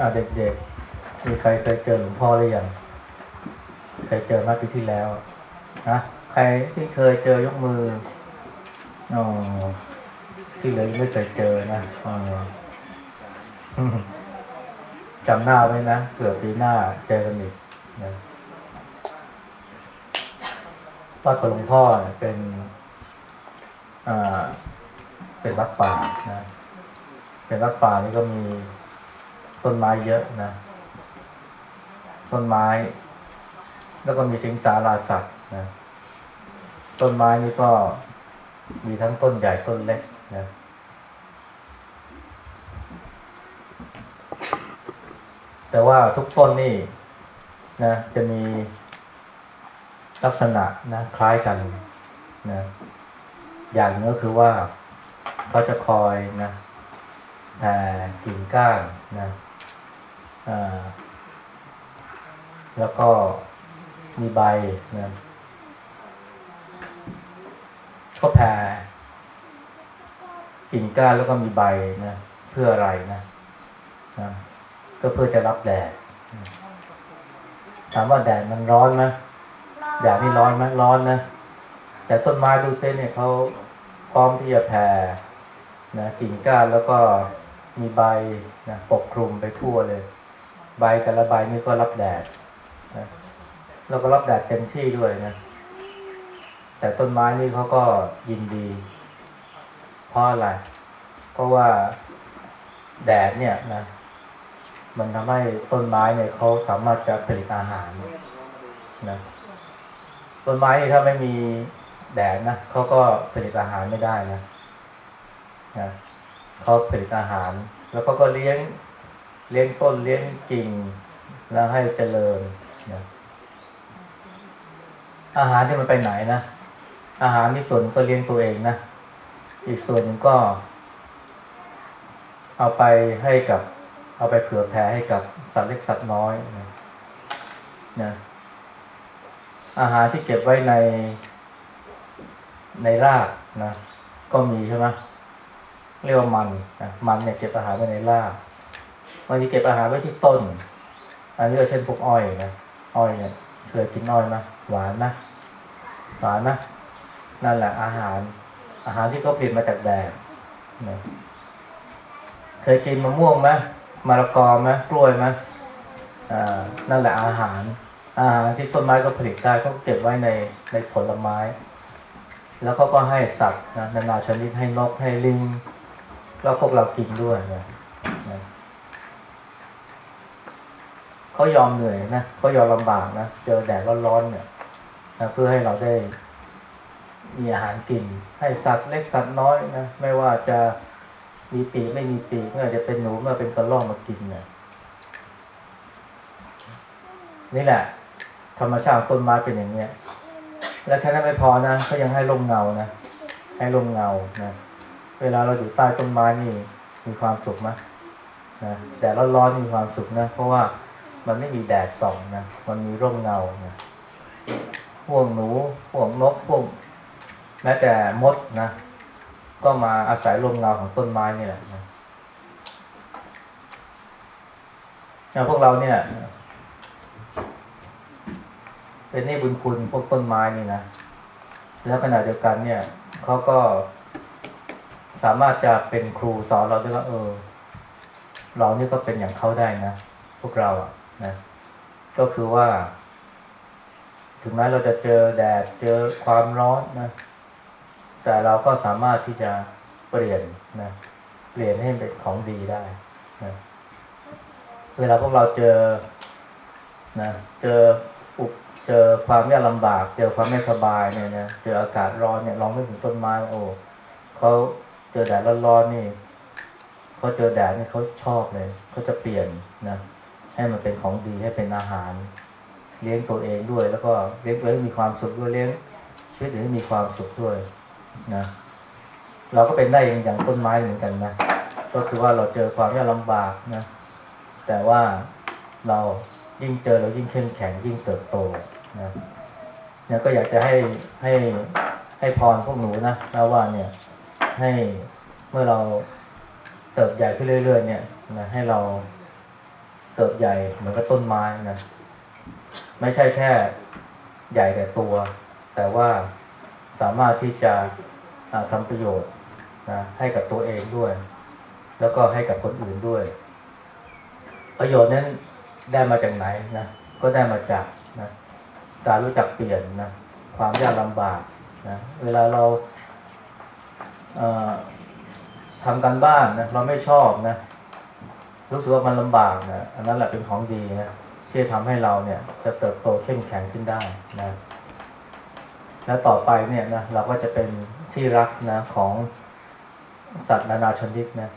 อ่าเด็กๆ มีใครเคยเจอหลวงพ่อหรือยัง เคยเจอมื่อปีที่แล้วนะใครที่เคยเจอยกมืออ๋อที่เหลือยังไม่เคยเจอนะอ๋อจำหน้าไว้นะเผื่อปีหน้าเจอกันอีกนะวัดของหลวงพ่อเนี่ยเป็นอ่าเป็นวัดป่านะ เป็นวัดป่านี่ก็มี ต้นไม้เยอะนะ ต้นไม้ แล้วก็มีสิงสาราสัตว์นะต้นไม้นี่ก็มีทั้งต้นใหญ่ต้นเล็กนะแต่ว่าทุกต้นนี่นะจะมีลักษณะนะคล้ายกันนะอย่างนึงก็คือว่าเขาจะคอยนะแผ่กิ่งก้านนะ แล้วก็มีใบนะก็แผ่กิ่งก้านแล้วก็มีใบนะเพื่ออะไรนะนะก็เพื่อจะรับแดดถามว่าแดดมันร้อนไหมแดดนี่ร้อนไหมร้อนนะแต่ต้นไม้ดูเส้นเนี่ยเขาพร้อมที่จะแผ่นะกิ่งก้านแล้วก็มีใบนะปกคลุมไปทั่วเลย ใบแต่ละใบนี่ก็รับแดดนะแล้วก็รับแดดเต็มที่ด้วยนะ แต่ต้นไม้นี่เขาก็ยินดีเพราะอะไร เพราะว่าแดดเนี่ยนะ มันทำให้ต้นไม้เนี่ยเขาสามารถจะผลิตอาหารนะต้นไม้ถ้าไม่มีแดดนะเขาก็ผลิตอาหารไม่ได้นะนะเขาผลิตอาหาร แล้วก็ก็เลี้ยง เลี้ยงต้นเลี้ยงกิ่ง แล้วให้เจริญนะอาหารที่มันไปไหนนะ อาหารที่ส่วนก็เลี้ยงตัวเองนะ อีกส่วนหนึ่งก็ เอาไปให้กับ เอาไปเผื่อแผ่ให้กับสัตว์เล็กสัตว์น้อยนะนะอาหารที่เก็บไว้ในในรากนะ ก็มีใช่ไหมเรียกว่ามันนะมันเนี่ยเก็บอาหารไว้ในราก บางทีเก็บอาหารไว้ที่ต้น อันนี้ก็เช่นพวกอ้อยนะอ้อยเนี่ยเคยกินอ้อยไหมหวานนะหวานนะนั่นแหละอาหาร อาหารที่เขาผลิตมาจากแดดนะเคยกินมะม่วงไหมมะละกอไหมกล้วยไหมอ่านั่นแหละอาหาร อาหารที่ต้นไม้ก็ผลิตได้ก็เก็บไว้ในในผลไม้ แล้วก็ก็ให้สัตว์นะนานาชนิดให้นกให้ลิงแล้วพวกเรากินด้วยนะนะ เขายอมเหนื่อยนะเขายอมลำบากนะเจอแดดร้อนๆเนี่ยนะเพื่อให้เราได้มีอาหารกิน ให้สัตว์เล็กสัตว์น้อยนะไม่ว่าจะมีปีกไม่มีปีกไม่ว่าจะเป็นหนูไม่ว่าเป็นกระรอกมากินเนี่ยนี่แหละ ธรรมชาติต้นไม้เป็นอย่างเนี้ยและแค่นั้นไม่พอนะเขายังให้ร่มเงานะให้ร่มเงานะเวลาเราอยู่ใต้ต้นไม้นี่มีความสุขไหมนะแดดร้อนๆมีความสุขนะเพราะว่า มันไม่มีแดดส่องนะมันมีร่มเงานะพวกหนูพวกนกพวกแม้แต่มดนะ ก็มาอาศัยร่มเงาของต้นไม้นี่แหละนะแล้วพวกเราเนี่ย เป็นนี่บุญคุณพวกต้นไม้นี่นะ แล้วขณะเดียวกันเนี่ยเขาก็สามารถจะเป็นครูสอนเราได้ว่าเออ เรานี่ก็เป็นอย่างเขาได้นะ พวกเราอะ นะก็คือว่า ถึงแม้เราจะเจอแดดเจอความร้อนนะ แต่เราก็สามารถที่จะเปลี่ยนนะเปลี่ยนให้เป็นของดีได้นะเวลาพวกเราเจอนะเจออุปเจอความยากลำบาก เจอความไม่สบายเนี่ยนะเจออากาศร้อนเนี่ยลองไม่ถึงต้นไม้โอ้เขาเจอแดดร้อนๆนี่เขาเจอแดดนี่เขาชอบเลยเขาจะเปลี่ยนนะ ให้มันเป็นของดีให้เป็นอาหาร เลี้ยงตัวเองด้วย แล้วก็เลี้ยงตัวเองมีความสุขด้วยเลี้ยงชีวิตให้มีความสุขด้วยนะเราก็เป็นได้อย่างอย่างต้นไม้เหมือนกันนะก็คือว่าเราเจอความยากลำบากนะ แต่ว่าเรายิ่งเจอเรายิ่งเข้มแข็งยิ่งเติบโตนะเนี่ยก็อยากจะให้ให้ให้พรพวกหนูนะแล้วว่าเนี่ยให้เมื่อเราเติบใหญ่ขึ้นเรื่อย ๆ เนี่ยนะให้เรา เติบใหญ่เหมือนกับต้นไม้นะไม่ใช่แค่ใหญ่แต่ตัว แต่ว่าสามารถที่จะทำประโยชน์นะให้กับตัวเองด้วย แล้วก็ให้กับคนอื่นด้วย ประโยชน์นั้นได้มาจากไหนนะก็ได้มาจากนะการรู้จักเปลี่ยนนะความยากลำบากนะเวลาเราทำการบ้านนะเราไม่ชอบนะ รู้สึกว่ามันลำบากนะอันนั้นแหละเป็นของดีนะที่จะทำให้เราเนี่ย จะเติบโตเข้มแข็งขึ้นได้นะ แล้วต่อไปเนี่ยนะเราก็จะเป็นที่รักนะของสัตว์นานาชนิดนะ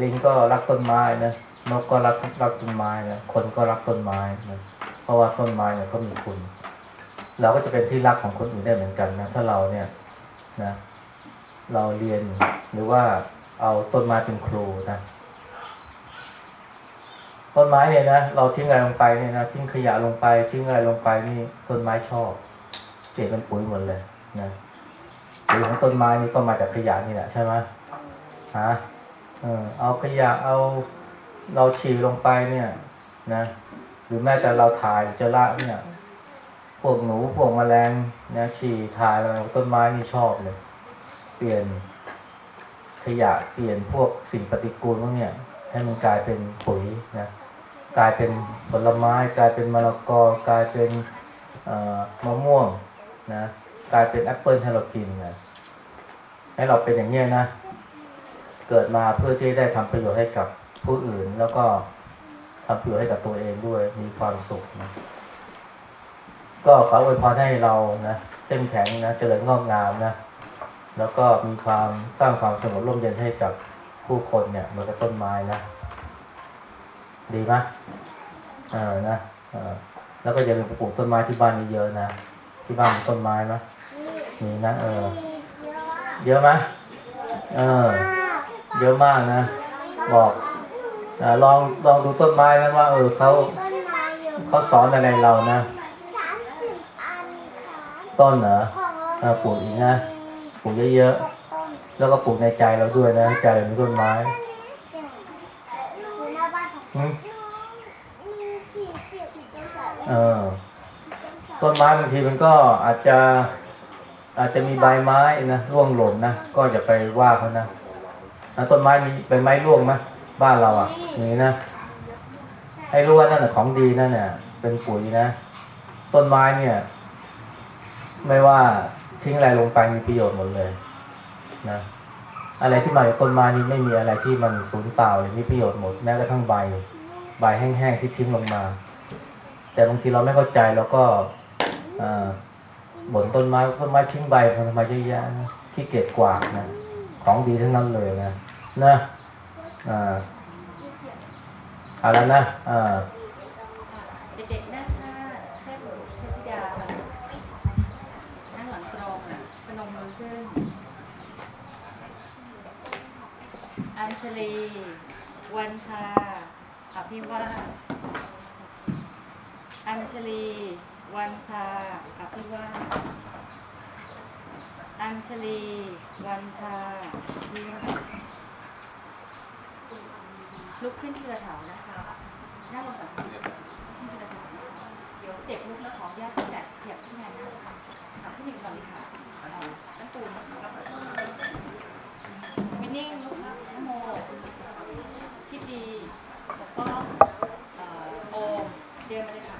ลิงก็รักต้นไม้นะนกก็รักรักต้นไม้นะคนก็รักต้นไม้นะเพราะว่าต้นไม้เนี่ยก็มีคุณ เราก็จะเป็นที่รักของคนอื่นได้เหมือนกันนะถ้าเราเนี่ยนะ เราเรียนหรือว่าเอาต้นไม้เป็นครูนะ ต้นไม้เนี่ยนะเราทิ้งอะไรลงไปเนี่ยนะทิ้งขยะลงไปทิ้งอะไรลงไปนี่ต้นไม้ชอบเปลี่ยนเป็นปุ๋ยหมดเลยนะปุ๋ยของต้นไม้นี่ก็มาจากขยะนี่แหละใช่ไหมฮะเออเอาขยะเอาเราฉี่ลงไปเนี่ย นะ หรือแม้แต่เราถ่ายจะละเนี่ยพวกหนูพวกแมลงนะฉี่ถ่ายอะไรต้นไม้นี่ชอบเลย เปลี่ยนขยะเปลี่ยนพวกสิ่งปฏิกูลพวกเนี่ยให้มันกลายเป็นปุ๋ยนะ กลายเป็นผลไม้ กลายเป็นมะละกอกลายเป็นมะม่วงนะกลายเป็นแอปเปิลให้เรากินนะให้เราเป็นอย่างเนี้ยนะ เกิดมาเพื่อที่ได้ทำประโยชน์ให้กับผู้อื่น แล้วก็ทำประโยชน์ให้กับตัวเองด้วยมีความสุขนะก็ขออวยพรให้เรานะเข้มแข็งนะเจริญงอกงามนะแล้วก็มีความสร้างความสงบร่มเย็นให้กับผู้คนเนี่ยเหมือนกับต้นไม้นะ ดีไหมเออนะเออแล้วก็อย่าลืมปลูกต้นไม้ที่บ้านเยอะนะ ที่บ้านมีต้นไม้ไหมมีนะ เออ เยอะไหมเออ เยอะมากนะ บอกอลองลองดูต้นไม้นะว่า เออเขาเขาสอนอะไรเรานะต้นเหรอเออปลูกอีกนะ ปลูกเยอะๆ แล้วก็ปลูกในใจเราด้วยนะ ใจเรามีต้นไม้ น้าบ้านของอืมมีสี่สิบต้นสายเออ ต้นไม้บางทีมันก็อาจจะอาจจะมีใบไม้นะร่วงหล่นนะก็อย่าไปว่าเขานะแล้วต้นไม้มีใบไม้ร่วงไหมบ้านเราอะมีนะให้รู้ว่านั่นแหะของดีนั่นเนี่ยเป็นปุ๋ยนะ ต้นไม้เนี่ย ไม่ว่าทิ้งอะไรลงไปมีประโยชน์หมดเลย นะ อะไรที่มาจากต้นไม้นี่ไม่มีอะไรที่มันสูญเปล่าเลยมีประโยชน์หมดแม้กระทั่งใบ ใบแห้งๆที่ทิ้งลงมา แต่บางทีเราไม่เข้าใจเราก็บ่นต้นไม้ต้นไม้ทิ้งใบมันทำไมเยอะแยะนะขี้เกียจกวาดนะของดีทั้งนั้นเลยนะนะอ่าเอาแล้วนะอ่าเด็กๆนั่งหน้าเทพบุตรเทพธิดาค่ะนั่งหลังตรงอะพนมมือขึ้น อั ญชลี วันคาอภิวาสอัญชลี วันคาอภิวาสอัญชลี วันคาอภิวาสลุกขึ้นทีละแถวนะคะนั่งลงแบบนี้เดี๋ยวเด็กลุกแล้วขออนุญาตแจกเทียบที่งานนะคะกับพี่หนึ่งก่อนเลยค่ะตั้งตูนวิ นนิ่งลุกครับนโมพี่ดี แล้วก็เอ่อโอมเดินมาเลยค่ะ